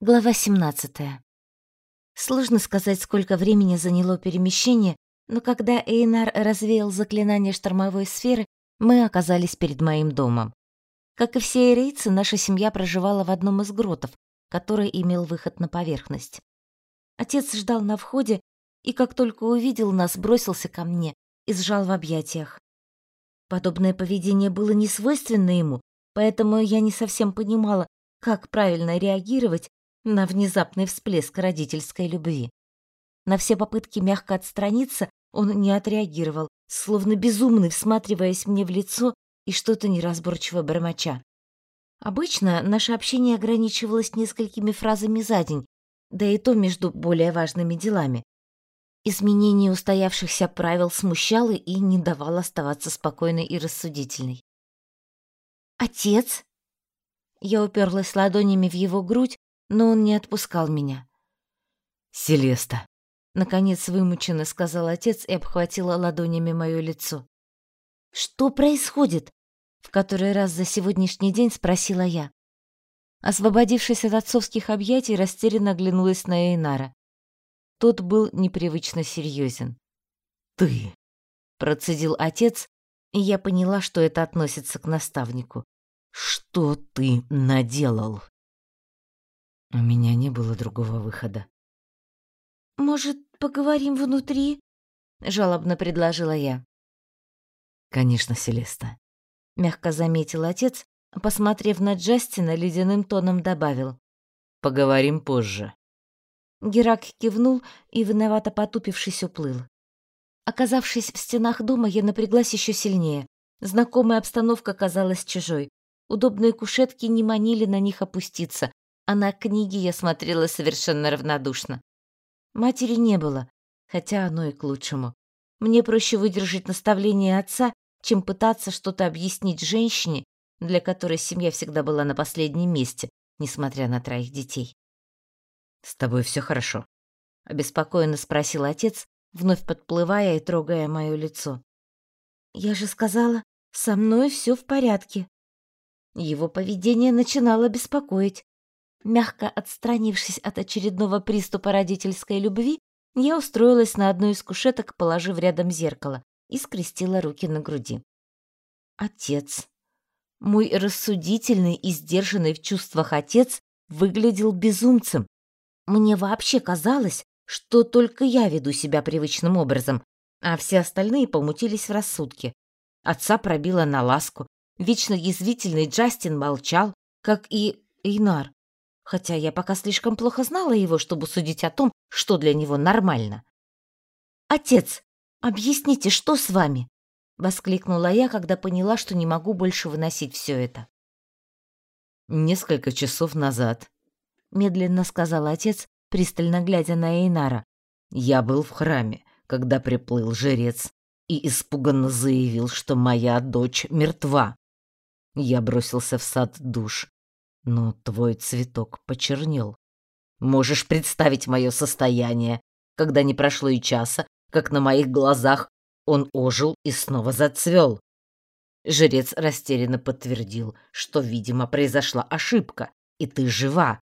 Глава 17. Сложно сказать, сколько времени заняло перемещение, но когда Эйнар развеял заклинание штормовой сферы, мы оказались перед моим домом. Как и все эрейцы, наша семья проживала в одном из гротов, который имел выход на поверхность. Отец ждал на входе и, как только увидел нас, бросился ко мне и сжал в объятиях. Подобное поведение было не свойственно ему, поэтому я не совсем понимала, как правильно реагировать на внезапный всплеск родительской любви. На все попытки мягко отстраниться он не отреагировал, словно безумный, всматриваясь мне в лицо и что-то неразборчиво бормоча. Обычно наше общение ограничивалось несколькими фразами за день, да и то между более важными делами. Изменение устоявшихся правил смущало и не давало оставаться спокойной и рассудительной. «Отец?» Я уперлась ладонями в его грудь, но он не отпускал меня. «Селеста», — наконец вымученно сказал отец и обхватила ладонями моё лицо. «Что происходит?» — в который раз за сегодняшний день спросила я. Освободившись от отцовских объятий, растерянно оглянулась на Эйнара. Тот был непривычно серьезен. «Ты», — процедил отец, и я поняла, что это относится к наставнику. «Что ты наделал?» У меня не было другого выхода. «Может, поговорим внутри?» — жалобно предложила я. «Конечно, Селеста», — мягко заметил отец, посмотрев на Джастина, ледяным тоном добавил. «Поговорим позже». Герак кивнул и, виновато потупившись, уплыл. Оказавшись в стенах дома, я напряглась еще сильнее. Знакомая обстановка казалась чужой. Удобные кушетки не манили на них опуститься, а на книги я смотрела совершенно равнодушно. Матери не было, хотя оно и к лучшему. Мне проще выдержать наставление отца, чем пытаться что-то объяснить женщине, для которой семья всегда была на последнем месте, несмотря на троих детей. «С тобой все хорошо?» — обеспокоенно спросил отец, вновь подплывая и трогая мое лицо. «Я же сказала, со мной все в порядке». Его поведение начинало беспокоить. Мягко отстранившись от очередного приступа родительской любви, я устроилась на одну из кушеток, положив рядом зеркало, и скрестила руки на груди. Отец. Мой рассудительный и сдержанный в чувствах отец выглядел безумцем. Мне вообще казалось, что только я веду себя привычным образом, а все остальные помутились в рассудке. Отца пробила на ласку. Вечно язвительный Джастин молчал, как и Эйнар хотя я пока слишком плохо знала его, чтобы судить о том, что для него нормально. «Отец, объясните, что с вами?» — воскликнула я, когда поняла, что не могу больше выносить все это. «Несколько часов назад», — медленно сказал отец, пристально глядя на Эйнара. «Я был в храме, когда приплыл жрец и испуганно заявил, что моя дочь мертва. Я бросился в сад душ, но твой цветок почернел. Можешь представить мое состояние, когда не прошло и часа, как на моих глазах он ожил и снова зацвел. Жрец растерянно подтвердил, что, видимо, произошла ошибка, и ты жива.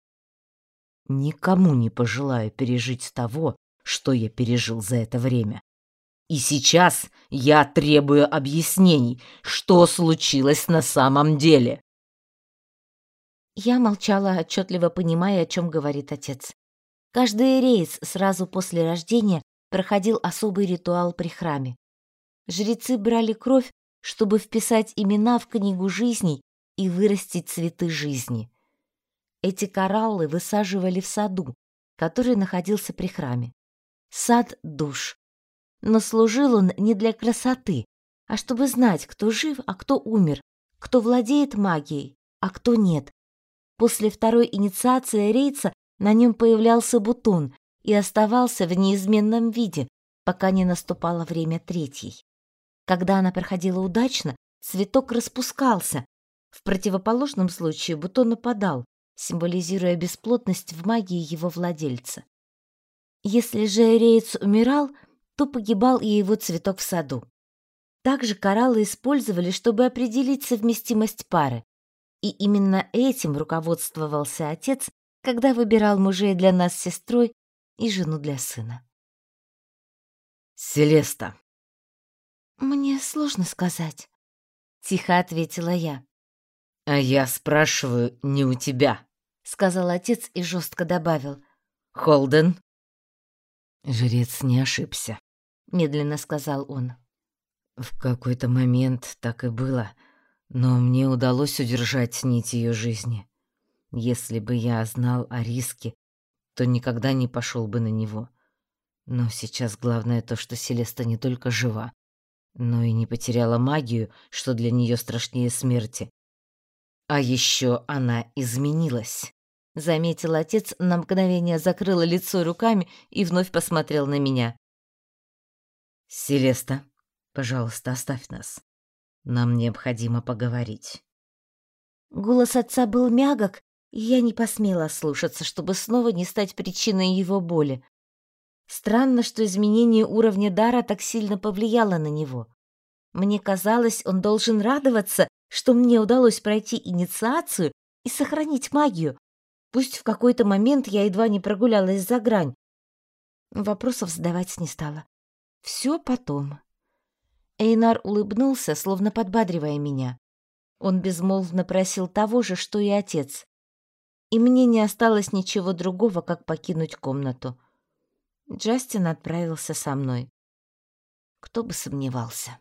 Никому не пожелаю пережить того, что я пережил за это время. И сейчас я требую объяснений, что случилось на самом деле. Я молчала, отчетливо понимая, о чем говорит отец. Каждый рейс сразу после рождения проходил особый ритуал при храме. Жрецы брали кровь, чтобы вписать имена в книгу жизней и вырастить цветы жизни. Эти кораллы высаживали в саду, который находился при храме. Сад душ. Но служил он не для красоты, а чтобы знать, кто жив, а кто умер, кто владеет магией, а кто нет, После второй инициации рейца на нем появлялся бутон и оставался в неизменном виде, пока не наступало время третьей. Когда она проходила удачно, цветок распускался. В противоположном случае бутон опадал, символизируя бесплотность в магии его владельца. Если же рейц умирал, то погибал и его цветок в саду. Также кораллы использовали, чтобы определить совместимость пары. И именно этим руководствовался отец, когда выбирал мужей для нас с сестрой и жену для сына. «Селеста». «Мне сложно сказать», — тихо ответила я. «А я спрашиваю не у тебя», — сказал отец и жестко добавил. «Холден». Жрец не ошибся, — медленно сказал он. В какой-то момент так и было, но мне удалось удержать нить ее жизни. Если бы я знал о риске, то никогда не пошел бы на него. Но сейчас главное то, что Селеста не только жива, но и не потеряла магию, что для нее страшнее смерти. А еще она изменилась. Заметил отец, на мгновение закрыла лицо руками и вновь посмотрел на меня. «Селеста, пожалуйста, оставь нас. Нам необходимо поговорить». Голос отца был мягок, и я не посмела слушаться, чтобы снова не стать причиной его боли. Странно, что изменение уровня дара так сильно повлияло на него. Мне казалось, он должен радоваться, что мне удалось пройти инициацию и сохранить магию. Пусть в какой-то момент я едва не прогулялась за грань. Вопросов задавать не стала. Все потом. Эйнар улыбнулся, словно подбадривая меня. Он безмолвно просил того же, что и отец. И мне не осталось ничего другого, как покинуть комнату. Джастин отправился со мной. Кто бы сомневался.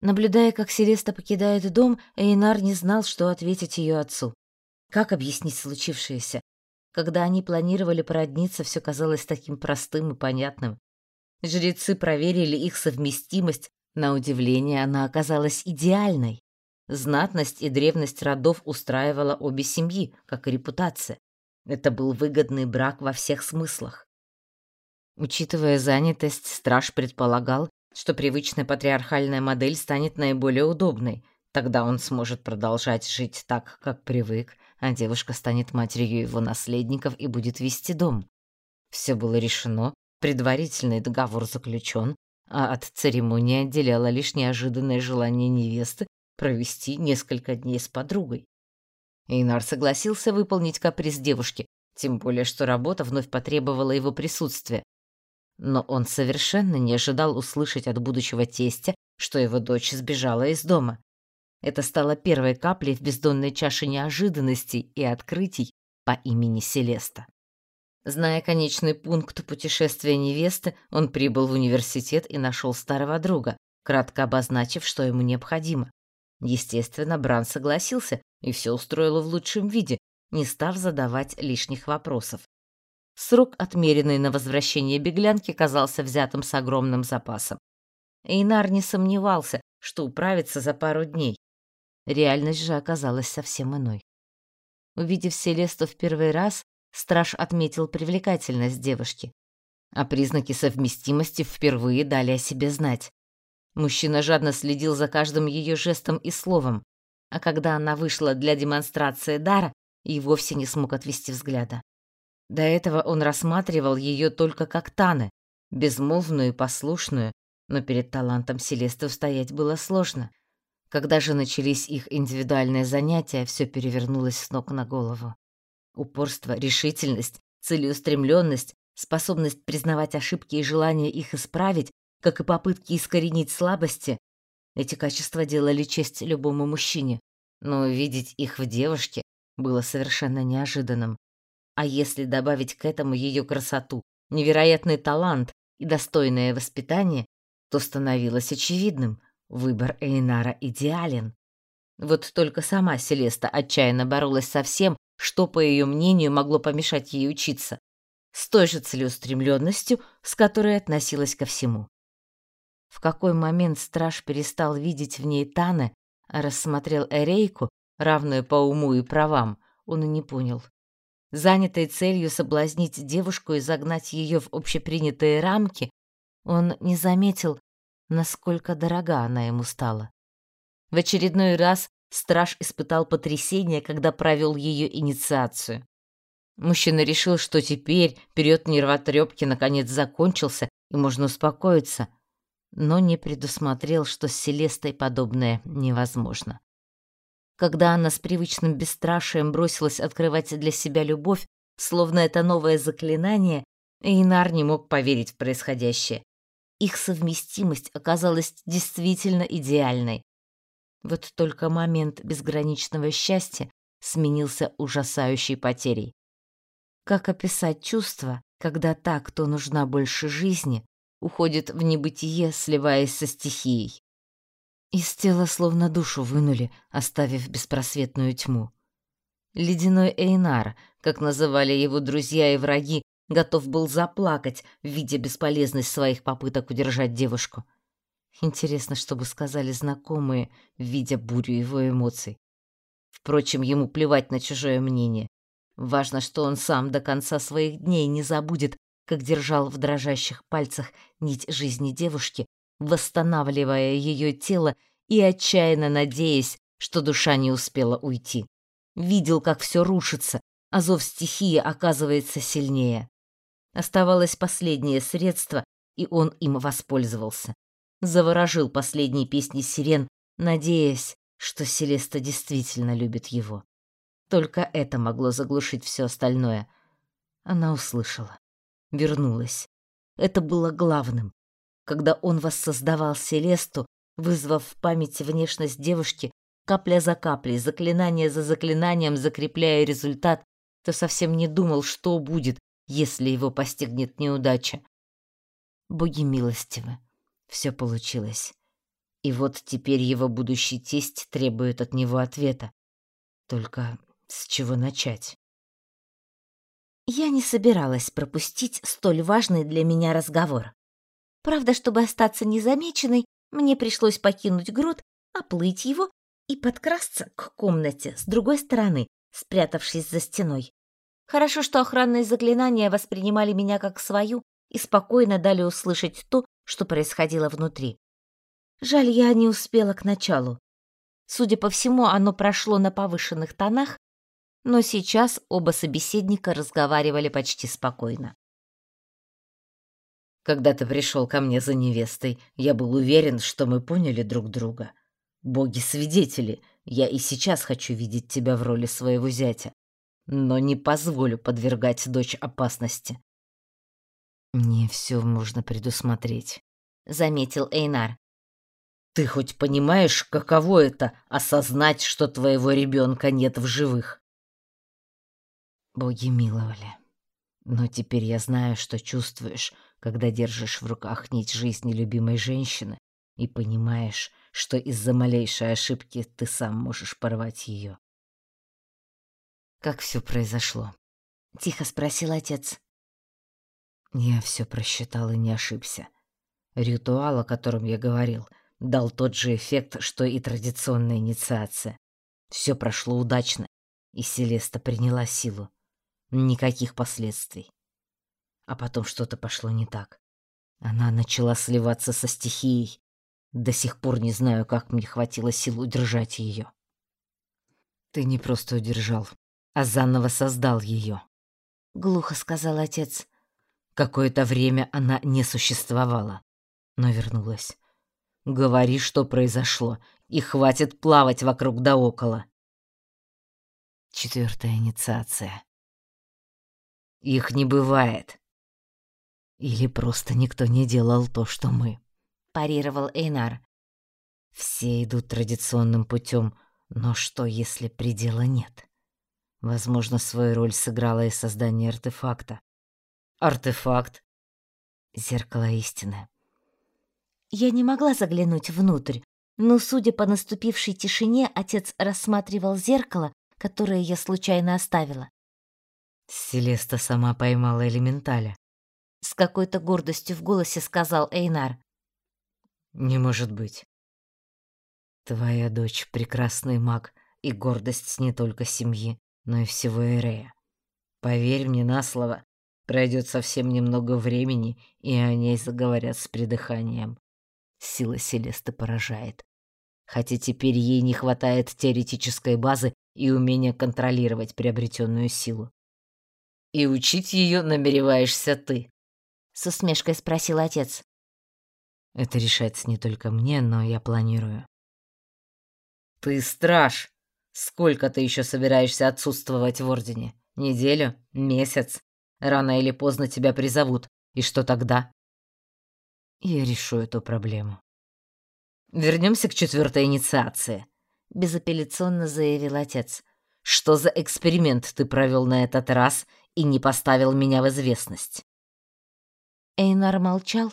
Наблюдая, как Селеста покидает дом, Эйнар не знал, что ответить ее отцу. Как объяснить случившееся? Когда они планировали породниться, все казалось таким простым и понятным. Жрецы проверили их совместимость, на удивление она оказалась идеальной. Знатность и древность родов устраивала обе семьи, как и репутация. Это был выгодный брак во всех смыслах. Учитывая занятость, страж предполагал, что привычная патриархальная модель станет наиболее удобной. Тогда он сможет продолжать жить так, как привык, а девушка станет матерью его наследников и будет вести дом. Все было решено, предварительный договор заключен, а от церемонии отделяло лишь неожиданное желание невесты провести несколько дней с подругой. Эйнар согласился выполнить каприз девушки, тем более что работа вновь потребовала его присутствия, но он совершенно не ожидал услышать от будущего тестя, что его дочь сбежала из дома. Это стало первой каплей в бездонной чаше неожиданностей и открытий по имени Селеста. Зная конечный пункт путешествия невесты, он прибыл в университет и нашел старого друга, кратко обозначив, что ему необходимо. Естественно, Бран согласился и все устроил в лучшем виде, не став задавать лишних вопросов. Срок, отмеренный на возвращение беглянки, казался взятым с огромным запасом. Эйнар не сомневался, что управится за пару дней. Реальность же оказалась совсем иной. Увидев Селесту в первый раз, страж отметил привлекательность девушки, а признаки совместимости впервые дали о себе знать. Мужчина жадно следил за каждым ее жестом и словом, а когда она вышла для демонстрации дара, и вовсе не смог отвести взгляда. До этого он рассматривал ее только как Таны, безмолвную и послушную, но перед талантом Селесты устоять было сложно. Когда же начались их индивидуальные занятия, все перевернулось с ног на голову. Упорство, решительность, целеустремленность, способность признавать ошибки и желание их исправить, как и попытки искоренить слабости, эти качества делали честь любому мужчине, но увидеть их в девушке было совершенно неожиданным. А если добавить к этому ее красоту, невероятный талант и достойное воспитание, то становилось очевидным — выбор Эйнара идеален. Вот только сама Селеста отчаянно боролась со всем, что, по ее мнению, могло помешать ей учиться, с той же целеустремленностью, с которой относилась ко всему. В какой момент страж перестал видеть в ней Таны, а рассмотрел Эрейку, равную по уму и правам, он и не понял. Занятый целью соблазнить девушку и загнать ее в общепринятые рамки, он не заметил, насколько дорога она ему стала. В очередной раз страж испытал потрясение, когда провел ее инициацию. Мужчина решил, что теперь период нервотрепки наконец закончился и можно успокоиться, но не предусмотрел, что с Селестой подобное невозможно. Когда она с привычным бесстрашием бросилась открывать для себя любовь, словно это новое заклинание, Эйнар не мог поверить в происходящее. Их совместимость оказалась действительно идеальной. Вот только момент безграничного счастья сменился ужасающей потерей. Как описать чувство, когда та, кто нужна больше жизни, уходит в небытие, сливаясь со стихией? Из тела словно душу вынули, оставив беспросветную тьму. Ледяной Эйнар, как называли его друзья и враги, готов был заплакать, видя бесполезность своих попыток удержать девушку. Интересно, что бы сказали знакомые, видя бурю его эмоций. Впрочем, ему плевать на чужое мнение. Важно, что он сам до конца своих дней не забудет, как держал в дрожащих пальцах нить жизни девушки, восстанавливая ее тело и отчаянно надеясь, что душа не успела уйти. Видел, как все рушится, а зов стихии оказывается сильнее. Оставалось последнее средство, и он им воспользовался. Заворожил последние песни сирен, надеясь, что Селеста действительно любит его. Только это могло заглушить все остальное. Она услышала. Вернулась. Это было главным. Когда он воссоздавал Селесту, вызвав в памяти внешность девушки, капля за каплей, заклинание за заклинанием закрепляя результат, то совсем не думал, что будет, если его постигнет неудача. Боги милостивы. Все получилось. И вот теперь его будущий тесть требует от него ответа. Только с чего начать? Я не собиралась пропустить столь важный для меня разговор. Правда, чтобы остаться незамеченной, мне пришлось покинуть грот, оплыть его и подкрасться к комнате с другой стороны, спрятавшись за стеной. Хорошо, что охранные заклинания воспринимали меня как свою и спокойно дали услышать то, что происходило внутри. Жаль, я не успела к началу. Судя по всему, оно прошло на повышенных тонах, но сейчас оба собеседника разговаривали почти спокойно. Когда ты пришел ко мне за невестой, я был уверен, что мы поняли друг друга. Боги-свидетели, я и сейчас хочу видеть тебя в роли своего зятя но не позволю подвергать дочь опасности. Не все можно предусмотреть, заметил Эйнар. Ты хоть понимаешь, каково это осознать, что твоего ребенка нет в живых? Боги миловали. Но теперь я знаю, что чувствуешь, когда держишь в руках нить жизни любимой женщины и понимаешь, что из-за малейшей ошибки ты сам можешь порвать ее. Как все произошло? Тихо спросил отец. Я все просчитал и не ошибся. Ритуал, о котором я говорил, дал тот же эффект, что и традиционная инициация. Все прошло удачно, и Селеста приняла силу. Никаких последствий. А потом что-то пошло не так. Она начала сливаться со стихией. До сих пор не знаю, как мне хватило сил удержать ее. Ты не просто удержал, а заново создал ее. Глухо сказал отец. Какое-то время она не существовала, но вернулась. Говори, что произошло, и хватит плавать вокруг да около. Четвертая инициация. Их не бывает. Или просто никто не делал то, что мы, парировал Эйнар. Все идут традиционным путем, но что, если предела нет? Возможно, свою роль сыграло и создание артефакта. Артефакт? Зеркало истины. Я не могла заглянуть внутрь, но, судя по наступившей тишине, отец рассматривал зеркало, которое я случайно оставила. Селеста сама поймала элементаля. С какой-то гордостью в голосе сказал Эйнар. Не может быть. Твоя дочь прекрасный маг и гордость не только семьи, но и всего Эрея. Поверь мне на слово, пройдет совсем немного времени, и о ней заговорят с придыханием. Сила Селесты поражает. Хотя теперь ей не хватает теоретической базы и умения контролировать приобретенную силу. «И учить ее намереваешься ты?» — с усмешкой спросил отец. «Это решается не только мне, но я планирую». «Ты страж!» Сколько ты еще собираешься отсутствовать в Ордене? Неделю? Месяц? Рано или поздно тебя призовут. И что тогда? Я решу эту проблему. Вернемся к четвертой инициации, безапелляционно заявил отец. Что за эксперимент ты провел на этот раз и не поставил меня в известность? Эйнар молчал,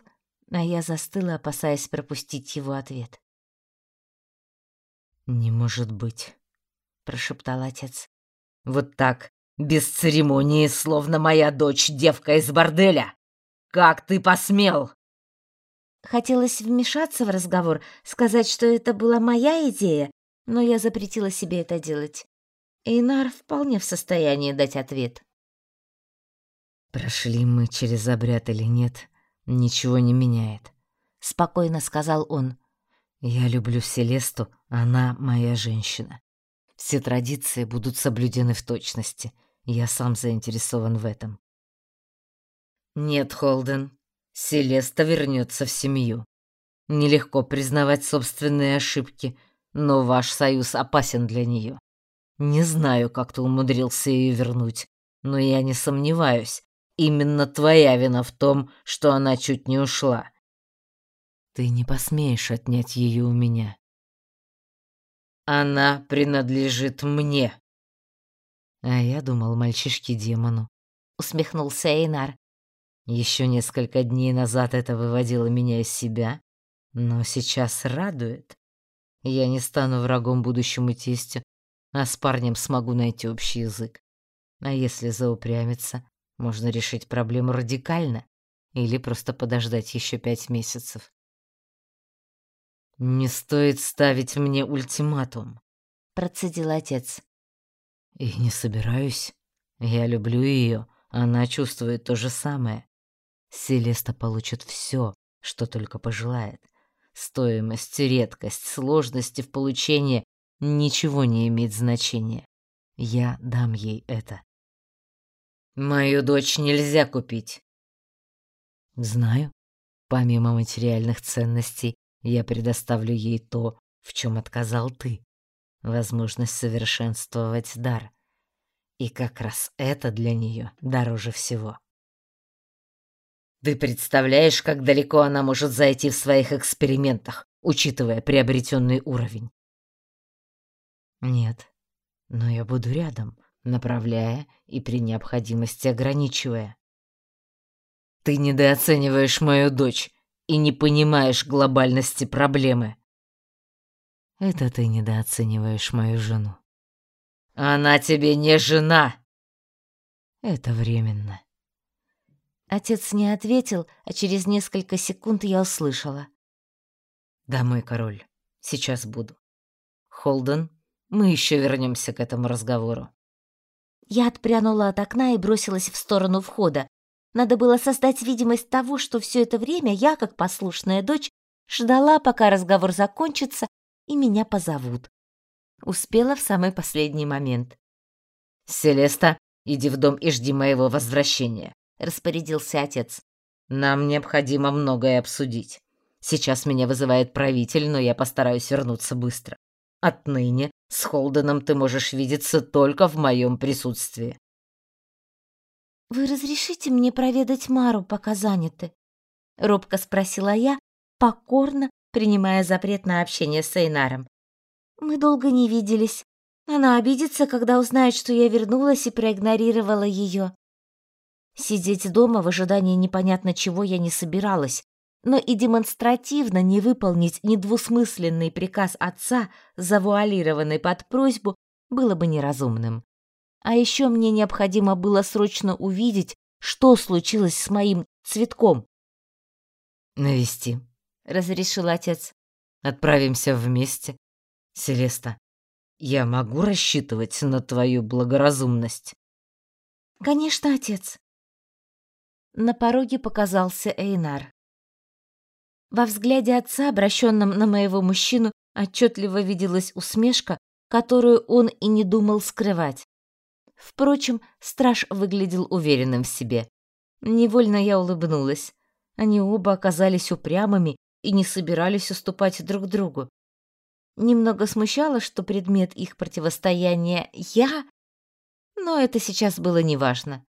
а я застыла, опасаясь пропустить его ответ. «Не может быть», — прошептал отец. «Вот так, без церемонии, словно моя дочь, девка из борделя! Как ты посмел?» Хотелось вмешаться в разговор, сказать, что это была моя идея, но я запретила себе это делать. Эйнар вполне в состоянии дать ответ. «Прошли мы через обряд или нет, ничего не меняет», — спокойно сказал он. «Я люблю Селесту, она моя женщина. Все традиции будут соблюдены в точности. Я сам заинтересован в этом». «Нет, Холден, Селеста вернется в семью. Нелегко признавать собственные ошибки, но ваш союз опасен для нее. Не знаю, как ты умудрился ее вернуть, но я не сомневаюсь, Именно твоя вина в том, что она чуть не ушла. Ты не посмеешь отнять ее у меня. Она принадлежит мне. А я думал, мальчишке-демону. Усмехнулся Эйнар. Еще несколько дней назад это выводило меня из себя, но сейчас радует. Я не стану врагом будущему тестю, а с парнем смогу найти общий язык. А если заупрямится, можно решить проблему радикально или просто подождать еще пять месяцев. «Не стоит ставить мне ультиматум», — процедил отец. «И не собираюсь. Я люблю ее, она чувствует то же самое. Селеста получит все, что только пожелает. Стоимость, редкость, сложности в получении — ничего не имеет значения. Я дам ей это. Мою дочь нельзя купить. Знаю. Помимо материальных ценностей, я предоставлю ей то, в чем отказал ты. Возможность совершенствовать дар. И как раз это для нее дороже всего. Ты представляешь, как далеко она может зайти в своих экспериментах, учитывая приобретенный уровень? Нет, но я буду рядом, направляя и при необходимости ограничивая. Ты недооцениваешь мою дочь и не понимаешь глобальности проблемы. Это ты недооцениваешь мою жену. Она тебе не жена. Это временно. Отец не ответил, а через несколько секунд я услышала. Да, мой король, сейчас буду. Холден, мы еще вернемся к этому разговору. Я отпрянула от окна и бросилась в сторону входа. Надо было создать видимость того, что все это время я, как послушная дочь, ждала, пока разговор закончится и меня позовут. Успела в самый последний момент. «Селеста, иди в дом и жди моего возвращения», — распорядился отец. «Нам необходимо многое обсудить. Сейчас меня вызывает правитель, но я постараюсь вернуться быстро. Отныне с Холденом ты можешь видеться только в моем присутствии. Вы разрешите мне проведать Мару, пока заняты? робко спросила я, покорно принимая запрет на общение с Эйнаром. Мы долго не виделись. Она обидится, когда узнает, что я вернулась и проигнорировала ее. Сидеть дома в ожидании непонятно чего я не собиралась, но и демонстративно не выполнить недвусмысленный приказ отца, завуалированный под просьбу, было бы неразумным. А еще мне необходимо было срочно увидеть, что случилось с моим цветком. «Навести», — разрешил отец. «Отправимся вместе. Селеста, я могу рассчитывать на твою благоразумность?» «Конечно, отец». На пороге показался Эйнар. Во взгляде отца, обращенном на моего мужчину, отчетливо виделась усмешка, которую он и не думал скрывать. Впрочем, страж выглядел уверенным в себе. Невольно я улыбнулась. Они оба оказались упрямыми и не собирались уступать друг другу. Немного смущало, что предмет их противостояния я, но это сейчас было неважно.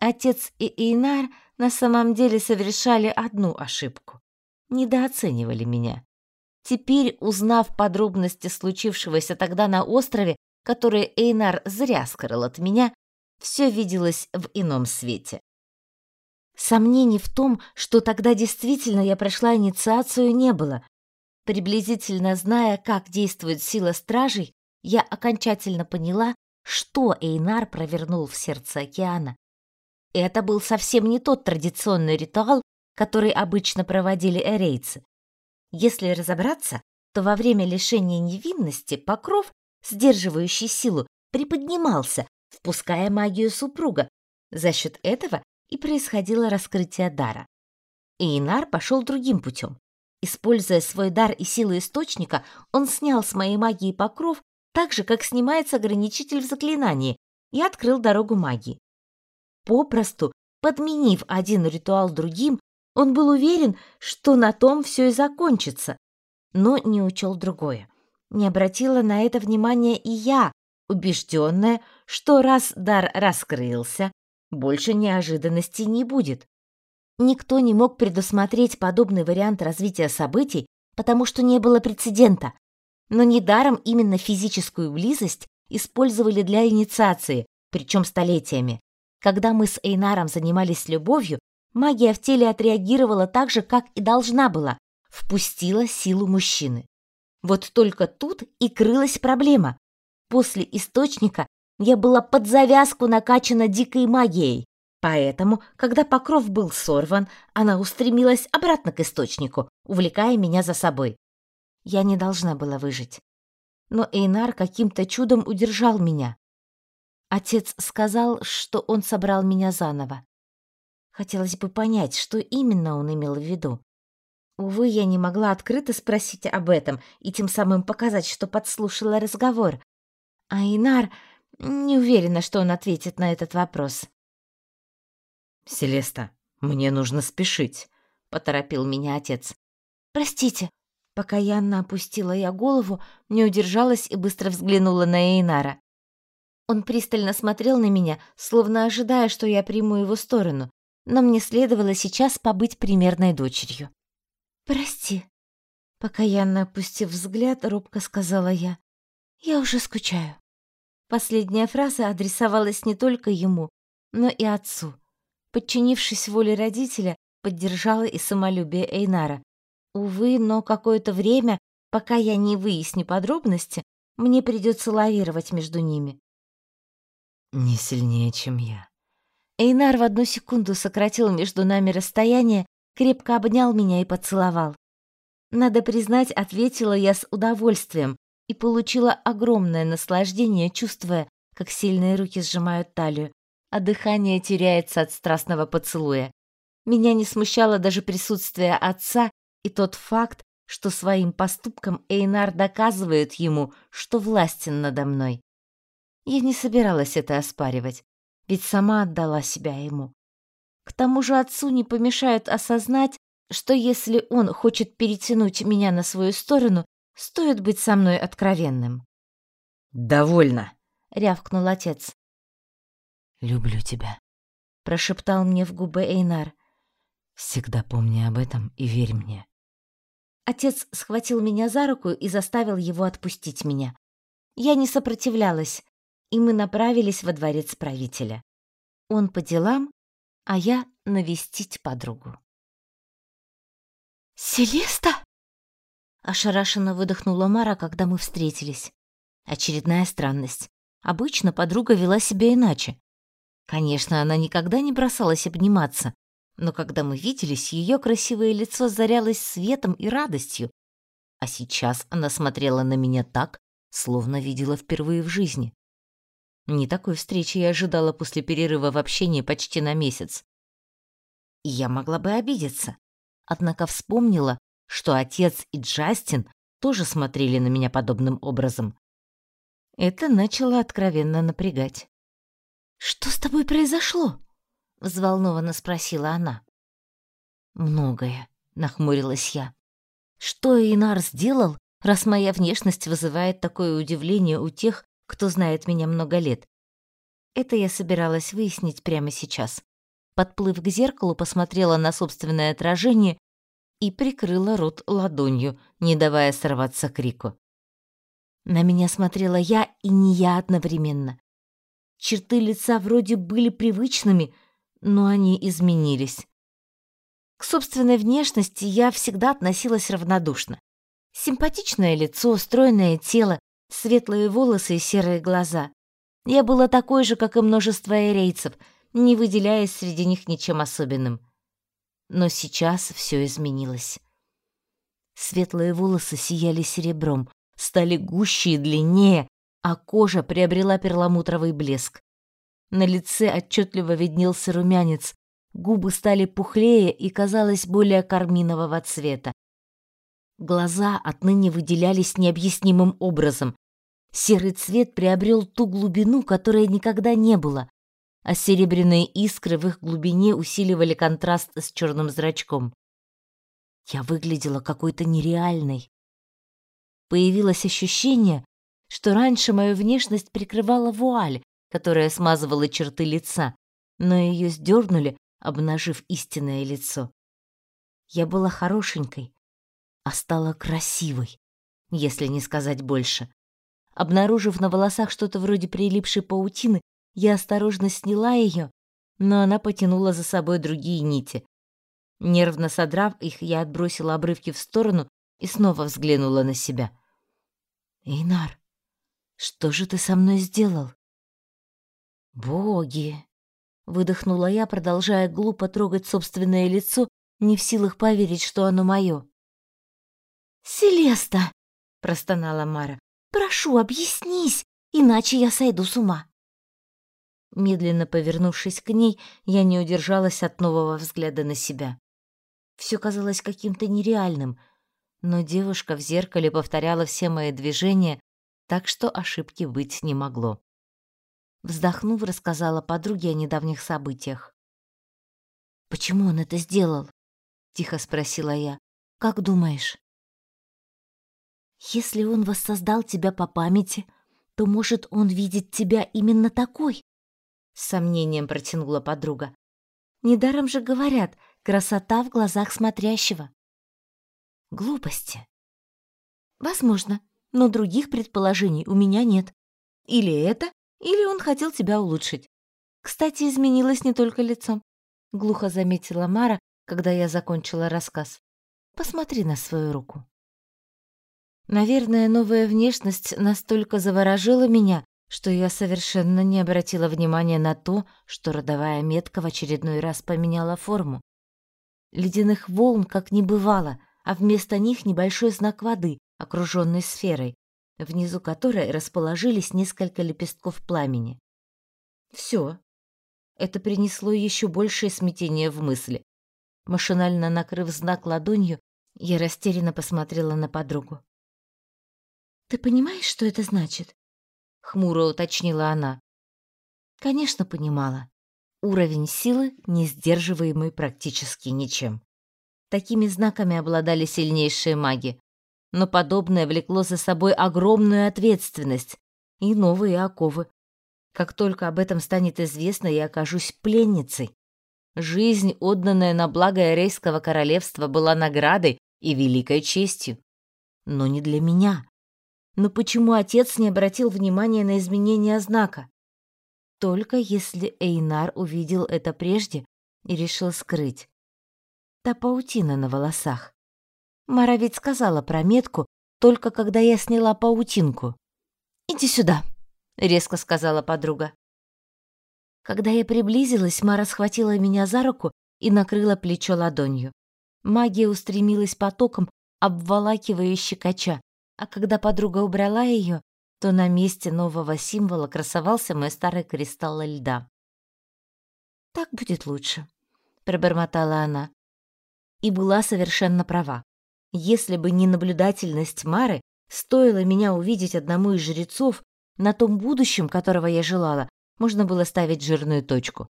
Отец и Эйнар на самом деле совершали одну ошибку. Недооценивали меня. Теперь, узнав подробности случившегося тогда на острове, которые Эйнар зря скрыл от меня, все виделось в ином свете. Сомнений в том, что тогда действительно я прошла инициацию, не было. Приблизительно зная, как действует сила стражей, я окончательно поняла, что Эйнар провернул в сердце океана. Это был совсем не тот традиционный ритуал, который обычно проводили эрейцы. Если разобраться, то во время лишения невинности покров, сдерживающий силу, приподнимался, впуская магию супруга. За счет этого и происходило раскрытие дара. Эйнар пошел другим путем. Используя свой дар и силы источника, он снял с моей магии покров так же, как снимается ограничитель в заклинании, и открыл дорогу магии. Попросту, подменив один ритуал другим, он был уверен, что на том все и закончится, но не учел другое. Не обратила на это внимания и я, убежденная, что раз дар раскрылся, больше неожиданностей не будет. Никто не мог предусмотреть подобный вариант развития событий, потому что не было прецедента. Но недаром именно физическую близость использовали для инициации, причем столетиями. Когда мы с Эйнаром занимались любовью, магия в теле отреагировала так же, как и должна была, впустила силу мужчины. Вот только тут и крылась проблема. После источника я была под завязку накачана дикой магией. Поэтому, когда покров был сорван, она устремилась обратно к источнику, увлекая меня за собой. Я не должна была выжить. Но Эйнар каким-то чудом удержал меня. Отец сказал, что он собрал меня заново. Хотелось бы понять, что именно он имел в виду. Увы, я не могла открыто спросить об этом и тем самым показать, что подслушала разговор. А Инар не уверена, что он ответит на этот вопрос. «Селеста, мне нужно спешить», — поторопил меня отец. «Простите». Пока Янна опустила я голову, не удержалась и быстро взглянула на Эйнара. Он пристально смотрел на меня, словно ожидая, что я приму его сторону, но мне следовало сейчас побыть примерной дочерью. «Прости», — пока Янна, опустив взгляд, робко сказала я. «Я уже скучаю». Последняя фраза адресовалась не только ему, но и отцу. Подчинившись воле родителя, поддержала и самолюбие Эйнара. Увы, но какое-то время, пока я не выясню подробности, мне придется лавировать между ними. Не сильнее, чем я. Эйнар в одну секунду сократил между нами расстояние, крепко обнял меня и поцеловал. Надо признать, ответила я с удовольствием и получила огромное наслаждение, чувствуя, как сильные руки сжимают талию, а дыхание теряется от страстного поцелуя. Меня не смущало даже присутствие отца и тот факт, что своим поступком Эйнар доказывает ему, что властен надо мной. Я не собиралась это оспаривать, ведь сама отдала себя ему. К тому же отцу не помешает осознать, что если он хочет перетянуть меня на свою сторону, стоит быть со мной откровенным. «Довольно», — рявкнул отец. «Люблю тебя», — прошептал мне в губы Эйнар. «Всегда помни об этом и верь мне». Отец схватил меня за руку и заставил его отпустить меня. Я не сопротивлялась, и мы направились во дворец правителя. Он по делам, а я навестить подругу. «Селеста?» Ошарашенно выдохнула Мара, когда мы встретились. Очередная странность. Обычно подруга вела себя иначе. Конечно, она никогда не бросалась обниматься, но когда мы виделись, ее красивое лицо зарялось светом и радостью. А сейчас она смотрела на меня так, словно видела впервые в жизни. Не такой встречи я ожидала после перерыва в общении почти на месяц. я могла бы обидеться. Однако вспомнила, что отец и Джастин тоже смотрели на меня подобным образом. Это начало откровенно напрягать. «Что с тобой произошло?» — взволнованно спросила она. «Многое», — нахмурилась я. «Что Инар сделал, раз моя внешность вызывает такое удивление у тех, кто знает меня много лет. Это я собиралась выяснить прямо сейчас. Подплыв к зеркалу, посмотрела на собственное отражение и прикрыла рот ладонью, не давая сорваться крику. На меня смотрела я и не я одновременно. Черты лица вроде были привычными, но они изменились. К собственной внешности я всегда относилась равнодушно. Симпатичное лицо, стройное тело, светлые волосы и серые глаза. Я была такой же, как и множество эрейцев, не выделяясь среди них ничем особенным. Но сейчас все изменилось. Светлые волосы сияли серебром, стали гуще и длиннее, а кожа приобрела перламутровый блеск. На лице отчетливо виднелся румянец, губы стали пухлее и казалось более карминового цвета. Глаза отныне выделялись необъяснимым образом. Серый цвет приобрел ту глубину, которой никогда не было, а серебряные искры в их глубине усиливали контраст с черным зрачком. Я выглядела какой-то нереальной. Появилось ощущение, что раньше мою внешность прикрывала вуаль, которая смазывала черты лица, но ее сдернули, обнажив истинное лицо. Я была хорошенькой, а стала красивой, если не сказать больше. Обнаружив на волосах что-то вроде прилипшей паутины, я осторожно сняла ее, но она потянула за собой другие нити. Нервно содрав их, я отбросила обрывки в сторону и снова взглянула на себя. «Эйнар, что же ты со мной сделал?» «Боги!» — выдохнула я, продолжая глупо трогать собственное лицо, не в силах поверить, что оно мое. «Селеста!» — простонала Мара. «Прошу, объяснись, иначе я сойду с ума». Медленно повернувшись к ней, я не удержалась от нового взгляда на себя. Все казалось каким-то нереальным, но девушка в зеркале повторяла все мои движения, так что ошибки быть не могло. Вздохнув, рассказала подруге о недавних событиях. «Почему он это сделал?» — тихо спросила я. «Как думаешь?» Если он воссоздал тебя по памяти, то, может, он видит тебя именно такой? С сомнением протянула подруга. Недаром же говорят, красота в глазах смотрящего. Глупости. Возможно, но других предположений у меня нет. Или это, или он хотел тебя улучшить. Кстати, изменилось не только лицо. Глухо заметила Мара, когда я закончила рассказ. Посмотри на свою руку. Наверное, новая внешность настолько заворожила меня, что я совершенно не обратила внимания на то, что родовая метка в очередной раз поменяла форму. Ледяных волн как не бывало, а вместо них небольшой знак воды, окруженный сферой, внизу которой расположились несколько лепестков пламени. Все. Это принесло еще большее смятение в мысли. Машинально накрыв знак ладонью, я растерянно посмотрела на подругу. «Ты понимаешь, что это значит?» — хмуро уточнила она. Конечно, понимала. Уровень силы, не сдерживаемый практически ничем. Такими знаками обладали сильнейшие маги. Но подобное влекло за собой огромную ответственность и новые оковы. Как только об этом станет известно, я окажусь пленницей. Жизнь, отданная на благо Эрейского королевства, была наградой и великой честью. Но не для меня. Но почему отец не обратил внимания на изменение знака? Только если Эйнар увидел это прежде и решил скрыть. Та паутина на волосах. Мара ведь сказала про метку, только когда я сняла паутинку. «Иди сюда», — резко сказала подруга. Когда я приблизилась, Мара схватила меня за руку и накрыла плечо ладонью. Магия устремилась потоком, обволакивая щекоча, а когда подруга убрала ее, то на месте нового символа красовался мой старый кристалл льда. «Так будет лучше», — пробормотала она. И была совершенно права. Если бы не наблюдательность Мары, стоило меня увидеть одному из жрецов, на том будущем, которого я желала, можно было ставить жирную точку.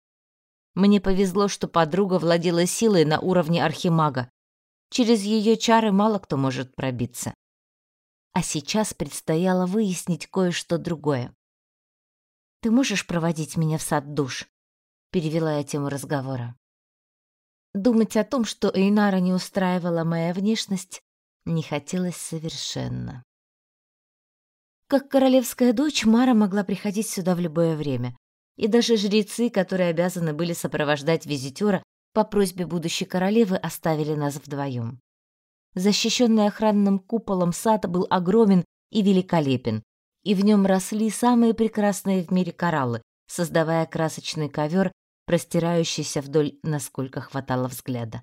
Мне повезло, что подруга владела силой на уровне архимага. Через ее чары мало кто может пробиться. А сейчас предстояло выяснить кое-что другое. «Ты можешь проводить меня в сад душ?» — перевела я тему разговора. Думать о том, что Эйнара не устраивала моя внешность, не хотелось совершенно. Как королевская дочь, Мара могла приходить сюда в любое время, и даже жрецы, которые обязаны были сопровождать визитера, по просьбе будущей королевы оставили нас вдвоем. Защищенный охранным куполом сад был огромен и великолепен, и в нем росли самые прекрасные в мире кораллы, создавая красочный ковер, простирающийся вдоль, насколько хватало взгляда.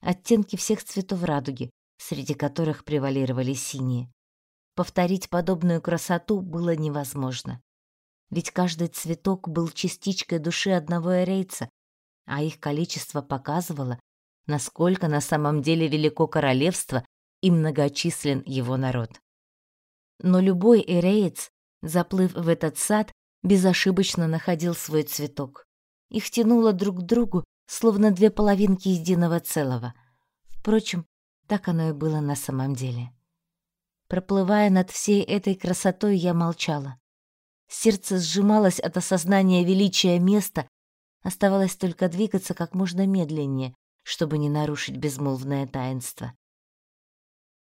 Оттенки всех цветов радуги, среди которых превалировали синие. Повторить подобную красоту было невозможно. Ведь каждый цветок был частичкой души одного эрейца, а их количество показывало, насколько на самом деле велико королевство и многочислен его народ. Но любой эреец, заплыв в этот сад, безошибочно находил свой цветок. Их тянуло друг к другу, словно две половинки единого целого. Впрочем, так оно и было на самом деле. Проплывая над всей этой красотой, я молчала. Сердце сжималось от осознания величия места, оставалось только двигаться как можно медленнее, чтобы не нарушить безмолвное таинство.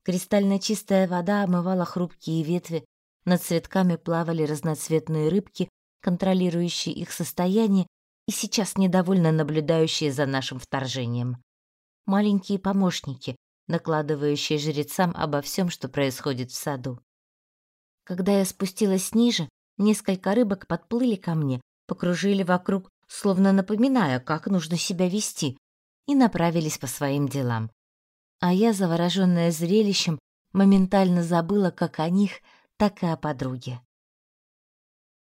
Кристально чистая вода омывала хрупкие ветви, над цветками плавали разноцветные рыбки, контролирующие их состояние и сейчас недовольно наблюдающие за нашим вторжением. Маленькие помощники, накладывающие жрецам обо всем, что происходит в саду. Когда я спустилась ниже, несколько рыбок подплыли ко мне, покружили вокруг, словно напоминая, как нужно себя вести, и направились по своим делам. А я, завороженная зрелищем, моментально забыла как о них, так и о подруге.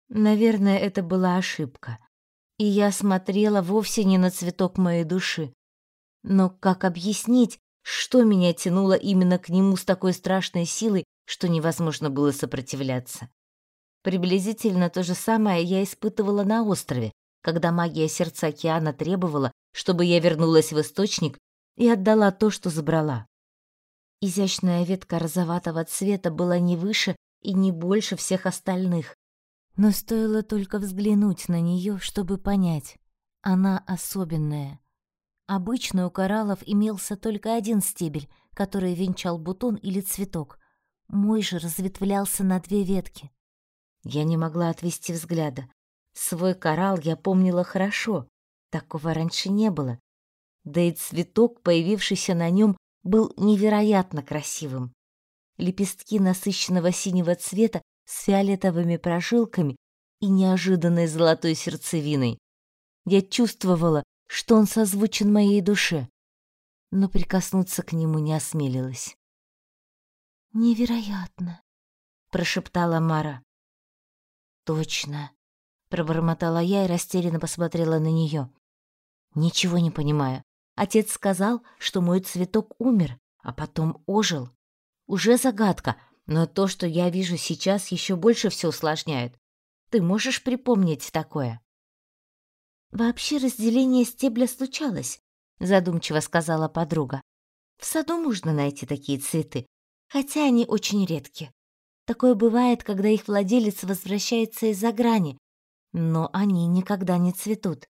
Наверное, это была ошибка. И я смотрела вовсе не на цветок моей души. Но как объяснить, что меня тянуло именно к нему с такой страшной силой, что невозможно было сопротивляться? Приблизительно то же самое я испытывала на острове, когда магия сердца океана требовала, чтобы я вернулась в источник и отдала то, что забрала. Изящная ветка розоватого цвета была не выше и не больше всех остальных, но стоило только взглянуть на нее, чтобы понять, она особенная. Обычно у кораллов имелся только один стебель, который венчал бутон или цветок. Мой же разветвлялся на две ветки. Я не могла отвести взгляда. Свой коралл я помнила хорошо, Такого раньше не было. Да и цветок, появившийся на нем, был невероятно красивым. Лепестки насыщенного синего цвета с фиолетовыми прожилками и неожиданной золотой сердцевиной. Я чувствовала, что он созвучен моей душе, но прикоснуться к нему не осмелилась. «Невероятно!» — прошептала Мара. «Точно!» — пробормотала я и растерянно посмотрела на нее. Ничего не понимаю. Отец сказал, что мой цветок умер, а потом ожил. Уже загадка, но то, что я вижу сейчас, еще больше все усложняет. Ты можешь припомнить такое? Вообще разделение стебля случалось, задумчиво сказала подруга. В саду можно найти такие цветы, хотя они очень редки. Такое бывает, когда их владелец возвращается из-за грани, но они никогда не цветут.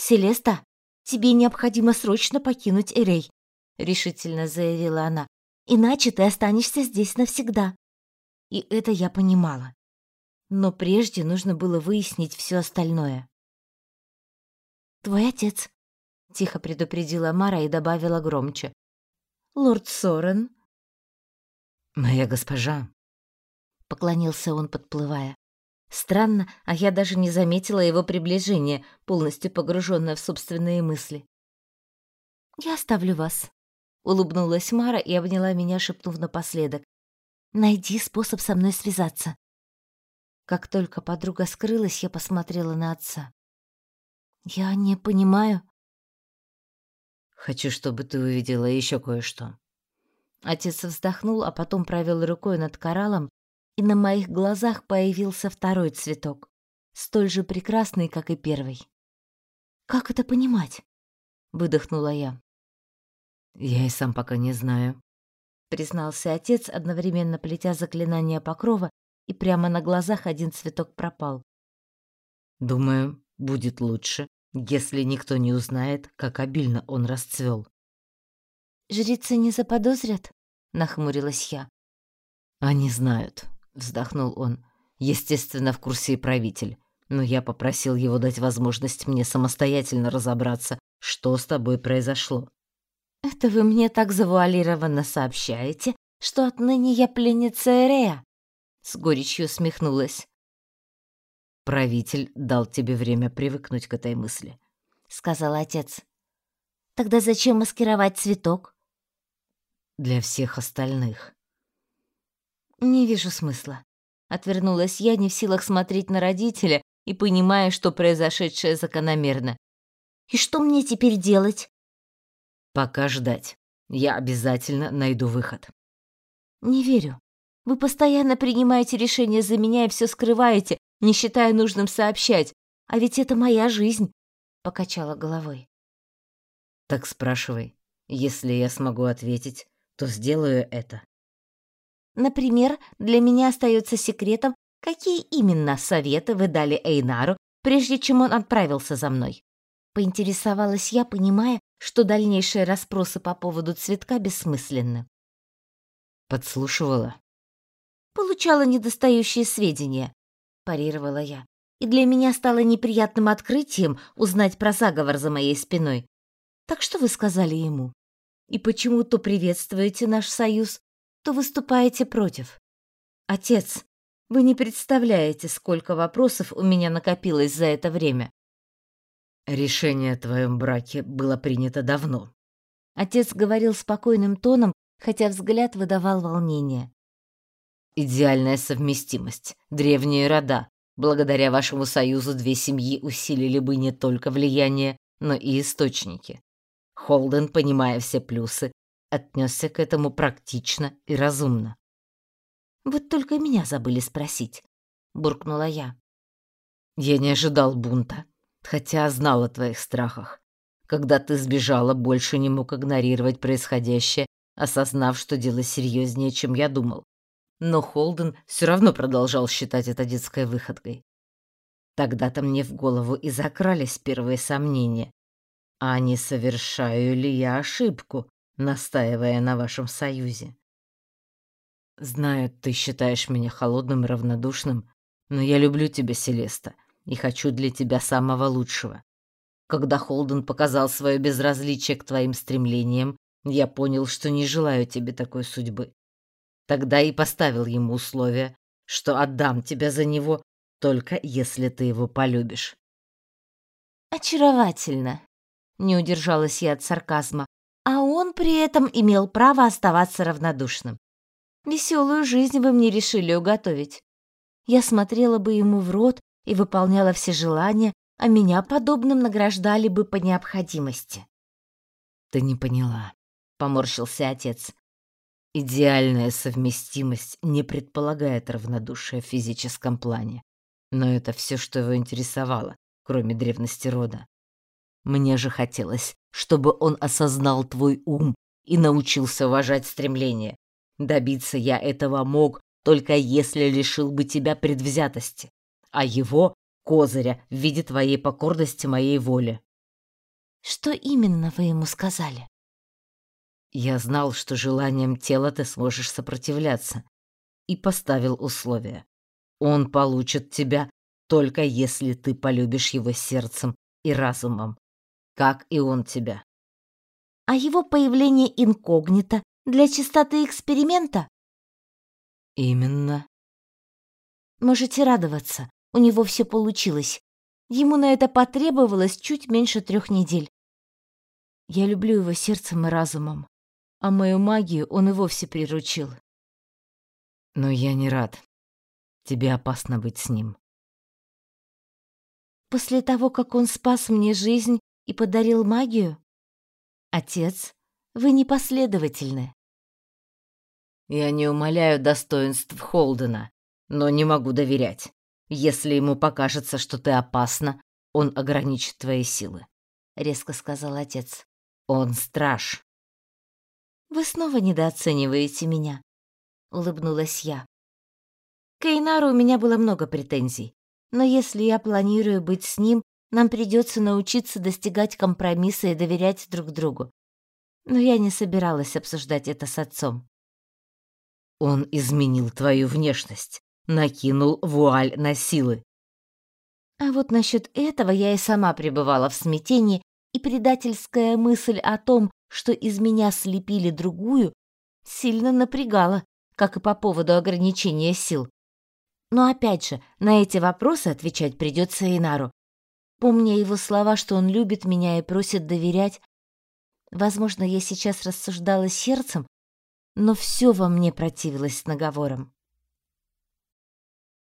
«Селеста, тебе необходимо срочно покинуть Эрей», — решительно заявила она. «Иначе ты останешься здесь навсегда». И это я понимала. Но прежде нужно было выяснить все остальное. «Твой отец», — тихо предупредила Мара и добавила громче. «Лорд Сорен». «Моя госпожа», — поклонился он, подплывая. Странно, а я даже не заметила его приближения, полностью погруженная в собственные мысли. «Я оставлю вас», — улыбнулась Мара и обняла меня, шепнув напоследок. «Найди способ со мной связаться». Как только подруга скрылась, я посмотрела на отца. «Я не понимаю». «Хочу, чтобы ты увидела еще кое-что». Отец вздохнул, а потом провел рукой над кораллом, и на моих глазах появился второй цветок, столь же прекрасный, как и первый. «Как это понимать?» — выдохнула я. «Я и сам пока не знаю». признался отец, одновременно плетя заклинание покрова, и прямо на глазах один цветок пропал. Думаю, будет лучше, если никто не узнает, как обильно он расцвел. Жрицы не заподозрят? нахмурилась я. Они знают, вздохнул он. Естественно, в курсе и правитель, но я попросил его дать возможность мне самостоятельно разобраться, что с тобой произошло. Это вы мне так завуалированно сообщаете, что отныне я пленница Эрея? С горечью смехнулась. Правитель дал тебе время привыкнуть к этой мысли, сказал отец. Тогда зачем маскировать цветок? Для всех остальных. Не вижу смысла. Отвернулась я, не в силах смотреть на родителя и понимая, что произошедшее закономерно. И что мне теперь делать? Пока ждать. Я обязательно найду выход. Не верю. Вы постоянно принимаете решения за меня и все скрываете, не считая нужным сообщать. А ведь это моя жизнь, покачала головой. Так спрашивай. Если я смогу ответить, то сделаю это. Например, для меня остается секретом, какие именно советы вы дали Эйнару, прежде чем он отправился за мной. Поинтересовалась я, понимая, что дальнейшие расспросы по поводу цветка бессмысленны. Подслушивала. Получала недостающие сведения, парировала я. И для меня стало неприятным открытием узнать про заговор за моей спиной. Так что вы сказали ему? И почему то приветствуете наш союз, то выступаете против. Отец, вы не представляете, сколько вопросов у меня накопилось за это время. Решение о твоем браке было принято давно. Отец говорил спокойным тоном, хотя взгляд выдавал волнение. Идеальная совместимость, древние рода. Благодаря вашему союзу две семьи усилили бы не только влияние, но и источники. Холден, понимая все плюсы, отнесся к этому практично и разумно. «Вот только меня забыли спросить», — буркнула я. «Я не ожидал бунта, хотя знал о твоих страхах. Когда ты сбежала, больше не мог игнорировать происходящее, осознав, что дело серьезнее, чем я думал. Но Холден все равно продолжал считать это детской выходкой. Тогда-то мне в голову и закрались первые сомнения. А не совершаю ли я ошибку, настаивая на вашем союзе. Знаю, ты считаешь меня холодным и равнодушным, но я люблю тебя, Селеста, и хочу для тебя самого лучшего. Когда Холден показал свое безразличие к твоим стремлениям, я понял, что не желаю тебе такой судьбы. Тогда и поставил ему условие, что отдам тебя за него, только если ты его полюбишь. Очаровательно, не удержалась я от сарказма а он при этом имел право оставаться равнодушным. Веселую жизнь вы мне решили уготовить. Я смотрела бы ему в рот и выполняла все желания, а меня подобным награждали бы по необходимости. Ты не поняла, поморщился отец. Идеальная совместимость не предполагает равнодушия в физическом плане. Но это все, что его интересовало, кроме древности рода. Мне же хотелось, чтобы он осознал твой ум и научился уважать стремления. Добиться я этого мог, только если лишил бы тебя предвзятости, а его — козыря в виде твоей покорности моей воле. Что именно вы ему сказали? Я знал, что желанием тела ты сможешь сопротивляться, и поставил условие. Он получит тебя только если ты полюбишь его сердцем и разумом как и он тебя. А его появление инкогнито для чистоты эксперимента? Именно. Можете радоваться, у него все получилось. Ему на это потребовалось чуть меньше трех недель. Я люблю его сердцем и разумом, а мою магию он и вовсе приручил. Но я не рад. Тебе опасно быть с ним. После того, как он спас мне жизнь и подарил магию? Отец, вы непоследовательны. Я не умаляю достоинств Холдена, но не могу доверять. Если ему покажется, что ты опасна, он ограничит твои силы, резко сказал отец. Он страж. Вы снова недооцениваете меня, улыбнулась я. К Эйнару у меня было много претензий, но если я планирую быть с ним, нам придется научиться достигать компромисса и доверять друг другу. Но я не собиралась обсуждать это с отцом. Он изменил твою внешность, накинул вуаль на силы. А вот насчет этого я и сама пребывала в смятении, и предательская мысль о том, что из меня слепили другую, сильно напрягала, как и по поводу ограничения сил. Но опять же, на эти вопросы отвечать придется Инару. Помня его слова, что он любит меня и просит доверять, возможно, я сейчас рассуждала сердцем, но все во мне противилось с наговором.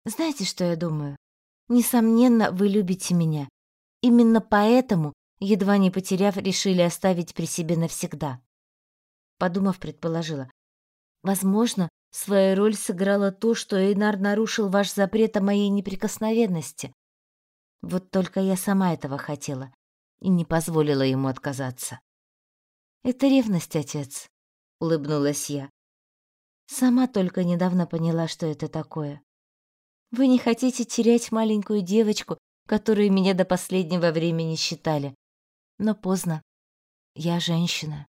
Знаете, что я думаю? Несомненно, вы любите меня. Именно поэтому, едва не потеряв, решили оставить при себе навсегда. Подумав, предположила. Возможно, свою роль сыграло то, что Эйнар нарушил ваш запрет о моей неприкосновенности. Вот только я сама этого хотела и не позволила ему отказаться. «Это ревность, отец», — улыбнулась я. «Сама только недавно поняла, что это такое. Вы не хотите терять маленькую девочку, которую меня до последнего времени считали. Но поздно. Я женщина.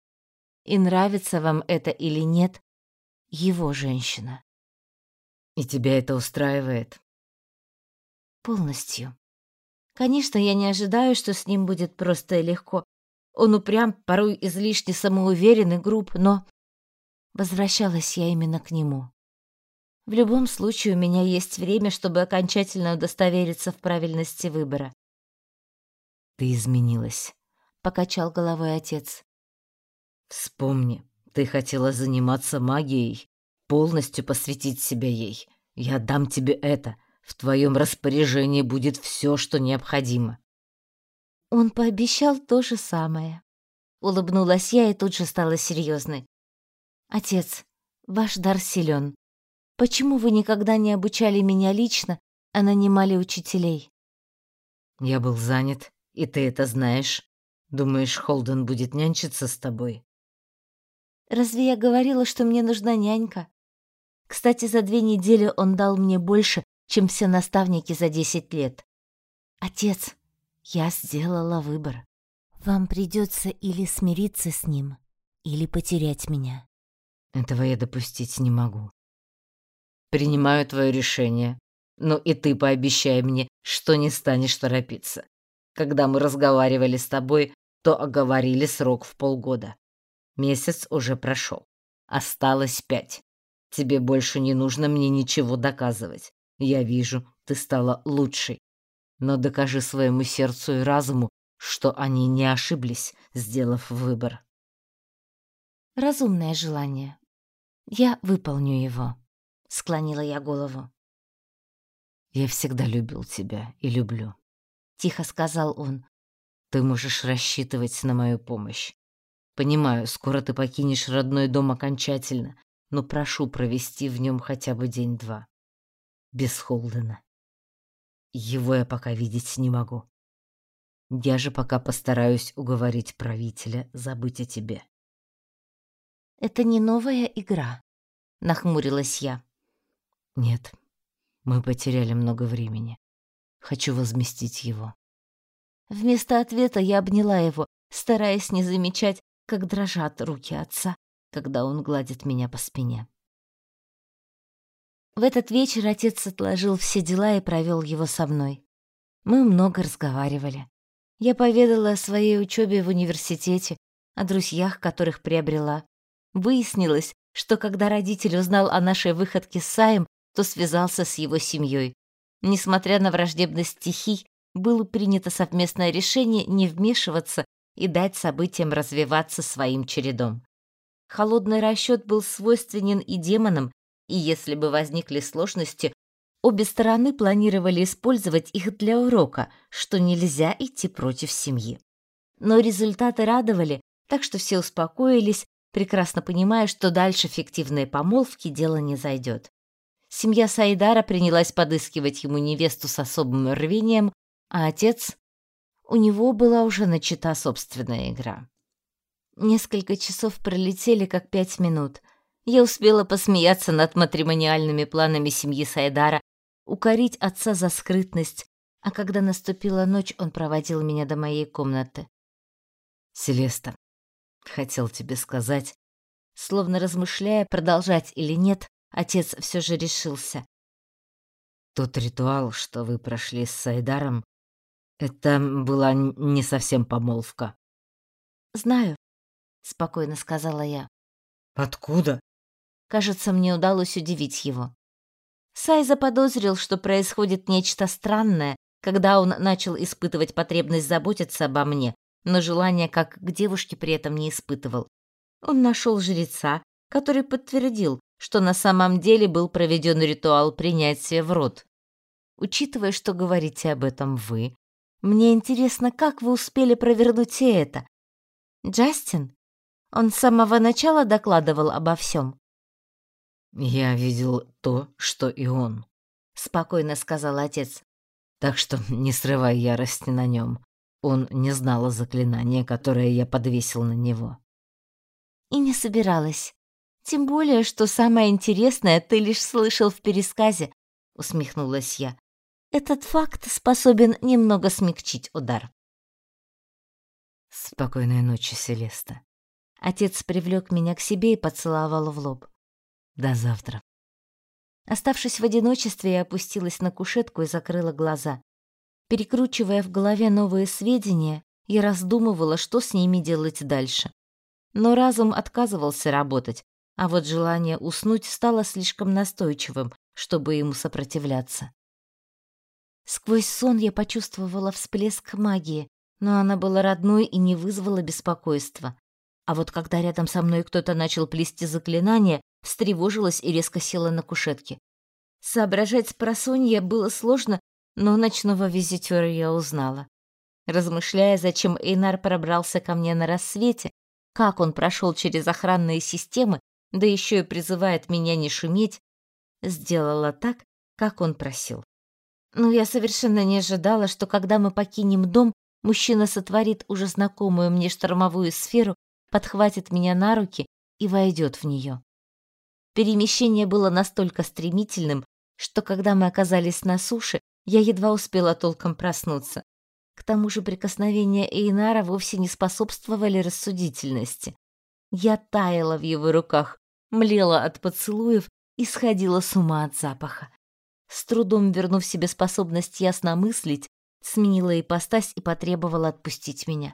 И нравится вам это или нет, его женщина». «И тебя это устраивает?» «Полностью», Конечно, я не ожидаю, что с ним будет просто и легко. Он упрям, порой излишне самоуверен и груб, но... Возвращалась я именно к нему. В любом случае у меня есть время, чтобы окончательно удостовериться в правильности выбора. «Ты изменилась», — покачал головой отец. «Вспомни, ты хотела заниматься магией, полностью посвятить себя ей. Я дам тебе это. В твоем распоряжении будет все, что необходимо. Он пообещал то же самое. Улыбнулась я и тут же стала серьезной. Отец, ваш дар силен. Почему вы никогда не обучали меня лично, а нанимали учителей? Я был занят, и ты это знаешь. Думаешь, Холден будет нянчиться с тобой? Разве я говорила, что мне нужна нянька? Кстати, за две недели он дал мне больше, чем все наставники за десять лет. Отец, я сделала выбор. Вам придется или смириться с ним, или потерять меня. Этого я допустить не могу. Принимаю твое решение, но и ты пообещай мне, что не станешь торопиться. Когда мы разговаривали с тобой, то оговорили срок в полгода. Месяц уже прошел. Осталось пять. Тебе больше не нужно мне ничего доказывать. Я вижу, ты стала лучшей. Но докажи своему сердцу и разуму, что они не ошиблись, сделав выбор. Разумное желание. Я выполню его, склонила я голову. Я всегда любил тебя и люблю, тихо сказал он. Ты можешь рассчитывать на мою помощь. Понимаю, скоро ты покинешь родной дом окончательно, но прошу провести в нем хотя бы день-два без Холдена. Его я пока видеть не могу. Я же пока постараюсь уговорить правителя забыть о тебе. Это не новая игра, нахмурилась я. Нет. Мы потеряли много времени. Хочу возместить его. Вместо ответа я обняла его, стараясь не замечать, как дрожат руки отца, когда он гладит меня по спине. В этот вечер отец отложил все дела и провел его со мной. Мы много разговаривали. Я поведала о своей учебе в университете, о друзьях, которых приобрела. Выяснилось, что когда родитель узнал о нашей выходке с Саем, то связался с его семьей. Несмотря на враждебность стихий, было принято совместное решение не вмешиваться и дать событиям развиваться своим чередом. Холодный расчет был свойственен и демонам, и если бы возникли сложности, обе стороны планировали использовать их для урока, что нельзя идти против семьи. Но результаты радовали, так что все успокоились, прекрасно понимая, что дальше фиктивной помолвки дело не зайдет. Семья Сайдара принялась подыскивать ему невесту с особым рвением, а отец... У него была уже начата собственная игра. Несколько часов пролетели как пять минут. Я успела посмеяться над матримониальными планами семьи Сайдара, укорить отца за скрытность, а когда наступила ночь, он проводил меня до моей комнаты. «Селеста, хотел тебе сказать...» Словно размышляя, продолжать или нет, отец все же решился. Тот ритуал, что вы прошли с Сайдаром, это была не совсем помолвка. «Знаю», — спокойно сказала я. «Откуда?» Кажется, мне удалось удивить его. Сай заподозрил, что происходит нечто странное, когда он начал испытывать потребность заботиться обо мне, но желания как к девушке при этом не испытывал. Он нашел жреца, который подтвердил, что на самом деле был проведен ритуал принятия в рот. Учитывая, что говорите об этом вы, мне интересно, как вы успели провернуть и это. Джастин? Он с самого начала докладывал обо всем. «Я видел то, что и он», — спокойно сказал отец. «Так что не срывай ярости на нем. Он не знал о заклинании, которое я подвесил на него». И не собиралась. Тем более, что самое интересное ты лишь слышал в пересказе, усмехнулась я. Этот факт способен немного смягчить удар. Спокойной ночи, Селеста. Отец привлек меня к себе и поцеловал в лоб. До завтра. Оставшись в одиночестве, я опустилась на кушетку и закрыла глаза. Перекручивая в голове новые сведения, я раздумывала, что с ними делать дальше. Но разум отказывался работать, а вот желание уснуть стало слишком настойчивым, чтобы ему сопротивляться. Сквозь сон я почувствовала всплеск магии, но она была родной и не вызвала беспокойства. А вот когда рядом со мной кто-то начал плести заклинание, встревожилась и резко села на кушетке. Соображать с просонья было сложно, но ночного визитера я узнала. Размышляя, зачем Эйнар пробрался ко мне на рассвете, как он прошел через охранные системы, да еще и призывает меня не шуметь, сделала так, как он просил. Но я совершенно не ожидала, что когда мы покинем дом, мужчина сотворит уже знакомую мне штормовую сферу, подхватит меня на руки и войдет в нее. Перемещение было настолько стремительным, что когда мы оказались на суше, я едва успела толком проснуться. К тому же прикосновения Эйнара вовсе не способствовали рассудительности. Я таяла в его руках, млела от поцелуев и сходила с ума от запаха. С трудом вернув себе способность ясно мыслить, сменила ипостась и потребовала отпустить меня.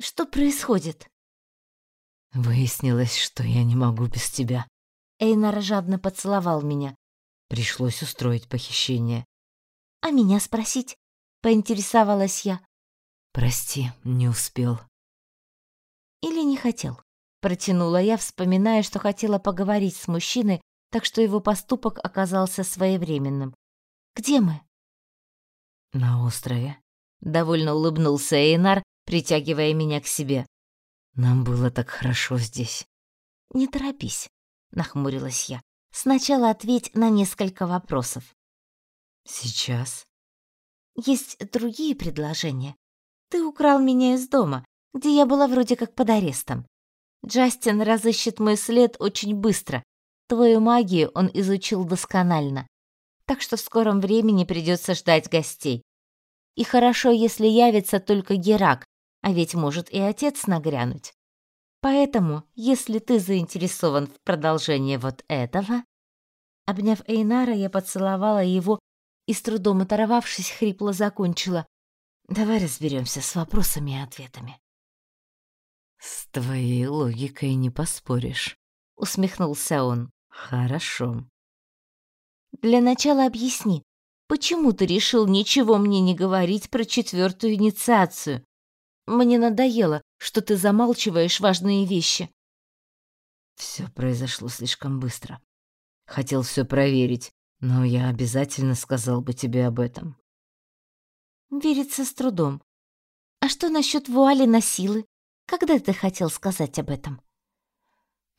«Что происходит?» Выяснилось, что я не могу без тебя. Эйнар жадно поцеловал меня. Пришлось устроить похищение. А меня спросить? Поинтересовалась я. Прости, не успел. Или не хотел? Протянула я, вспоминая, что хотела поговорить с мужчиной, так что его поступок оказался своевременным. Где мы? На острове. Довольно улыбнулся Эйнар, притягивая меня к себе. Нам было так хорошо здесь. Не торопись, нахмурилась я. Сначала ответь на несколько вопросов. Сейчас. Есть другие предложения. Ты украл меня из дома, где я была вроде как под арестом. Джастин разыщет мой след очень быстро. Твою магию он изучил досконально. Так что в скором времени придется ждать гостей. И хорошо, если явится только Герак, а ведь может и отец нагрянуть. Поэтому, если ты заинтересован в продолжении вот этого...» Обняв Эйнара, я поцеловала его и, с трудом оторвавшись, хрипло закончила. «Давай разберемся с вопросами и ответами». «С твоей логикой не поспоришь», — усмехнулся он. «Хорошо». «Для начала объясни, почему ты решил ничего мне не говорить про четвертую инициацию? Мне надоело, что ты замалчиваешь важные вещи. Все произошло слишком быстро. Хотел все проверить, но я обязательно сказал бы тебе об этом. Верится с трудом. А что насчет вуали на силы? Когда ты хотел сказать об этом?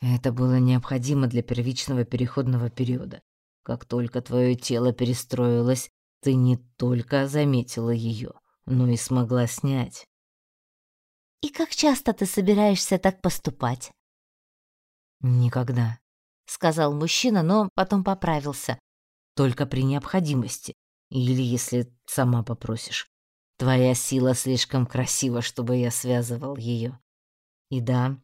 Это было необходимо для первичного переходного периода. Как только твое тело перестроилось, ты не только заметила ее, но и смогла снять. И как часто ты собираешься так поступать? Никогда, сказал мужчина, но потом поправился. Только при необходимости или если сама попросишь. Твоя сила слишком красива, чтобы я связывал ее. И да,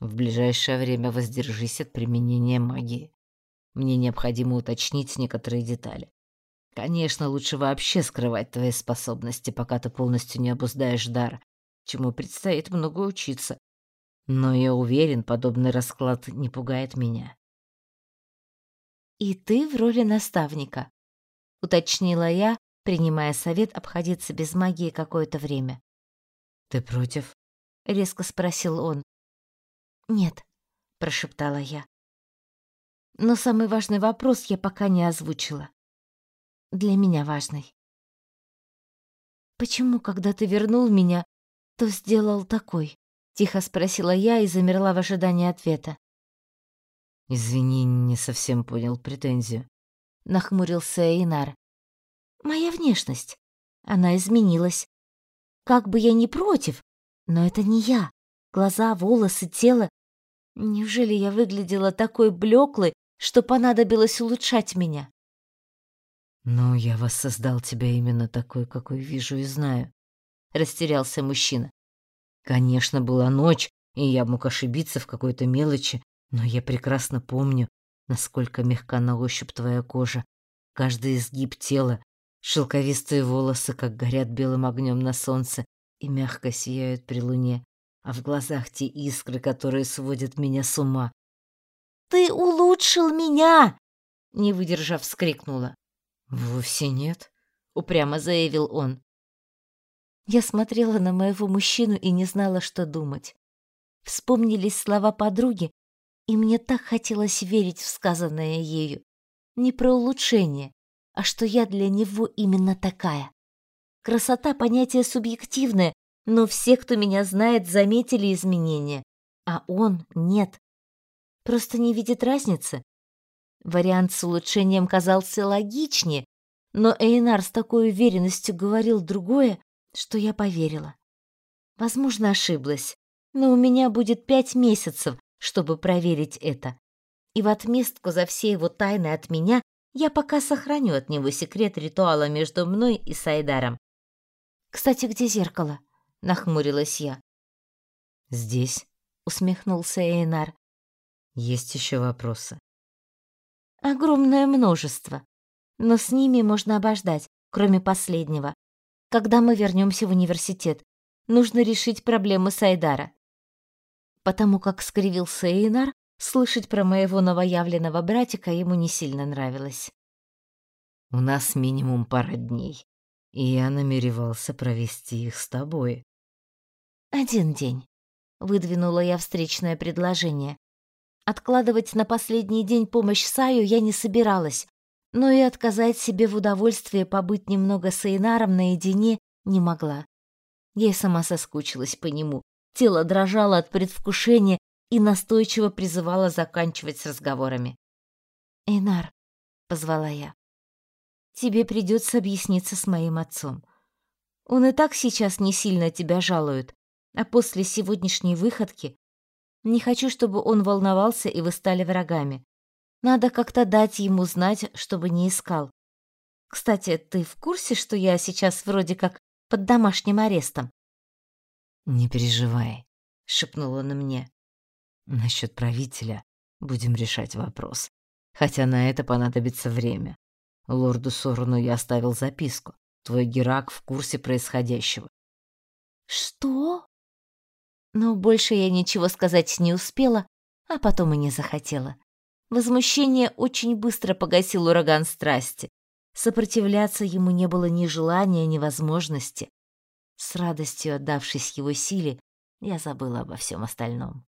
в ближайшее время воздержись от применения магии. Мне необходимо уточнить некоторые детали. Конечно, лучше вообще скрывать твои способности, пока ты полностью не обуздаешь дар, чему предстоит много учиться. Но я уверен, подобный расклад не пугает меня. И ты в роли наставника, уточнила я, принимая совет обходиться без магии какое-то время. Ты против? резко спросил он. Нет, прошептала я. Но самый важный вопрос я пока не озвучила. Для меня важный. Почему, когда ты вернул меня, то сделал такой? тихо спросила я и замерла в ожидании ответа. Извини, не совсем понял претензию, нахмурился Эйнар. Моя внешность. Она изменилась. Как бы я ни против, но это не я. Глаза, волосы, тело. Неужели я выглядела такой блеклой, что понадобилось улучшать меня? «Ну, я воссоздал тебя именно такой, какой вижу и знаю», — растерялся мужчина. «Конечно, была ночь, и я мог ошибиться в какой-то мелочи, но я прекрасно помню, насколько мягка на ощупь твоя кожа, каждый изгиб тела, Шелковистые волосы, как горят белым огнем на солнце и мягко сияют при луне, а в глазах те искры, которые сводят меня с ума. «Ты улучшил меня!» — не выдержав, вскрикнула. «Вовсе нет», — упрямо заявил он. Я смотрела на моего мужчину и не знала, что думать. Вспомнились слова подруги, и мне так хотелось верить в сказанное ею. Не про улучшение, а что я для него именно такая. Красота — понятие субъективное, но все, кто меня знает, заметили изменения, а он — нет. Просто не видит разницы. Вариант с улучшением казался логичнее, но Эйнар с такой уверенностью говорил другое, что я поверила. Возможно, ошиблась, но у меня будет пять месяцев, чтобы проверить это. И в отместку за все его тайны от меня я пока сохраню от него секрет ритуала между мной и Сайдаром. Кстати, где зеркало? нахмурилась я. Здесь, усмехнулся Эйнар. Есть еще вопросы. Огромное множество, но с ними можно обождать, кроме последнего. Когда мы вернемся в университет, нужно решить проблемы Сайдара. Потому как скривился Эйнар, Слышать про моего новоявленного братика ему не сильно нравилось. У нас минимум пара дней, и я намеревался провести их с тобой. Один день. Выдвинула я встречное предложение. Откладывать на последний день помощь Саю я не собиралась, но и отказать себе в удовольствии побыть немного с Эйнаром наедине не могла. Я сама соскучилась по нему. Тело дрожало от предвкушения и настойчиво призывала заканчивать с разговорами. «Эйнар», — позвала я, — «тебе придется объясниться с моим отцом. Он и так сейчас не сильно тебя жалует, а после сегодняшней выходки не хочу, чтобы он волновался и вы стали врагами. Надо как-то дать ему знать, чтобы не искал. Кстати, ты в курсе, что я сейчас вроде как под домашним арестом?» «Не переживай», — шепнула на мне. Насчет правителя будем решать вопрос. Хотя на это понадобится время. Лорду Сорону я оставил записку. Твой Герак в курсе происходящего. Что? Но больше я ничего сказать не успела, а потом и не захотела. Возмущение очень быстро погасил ураган страсти. Сопротивляться ему не было ни желания, ни возможности. С радостью отдавшись его силе, я забыла обо всем остальном.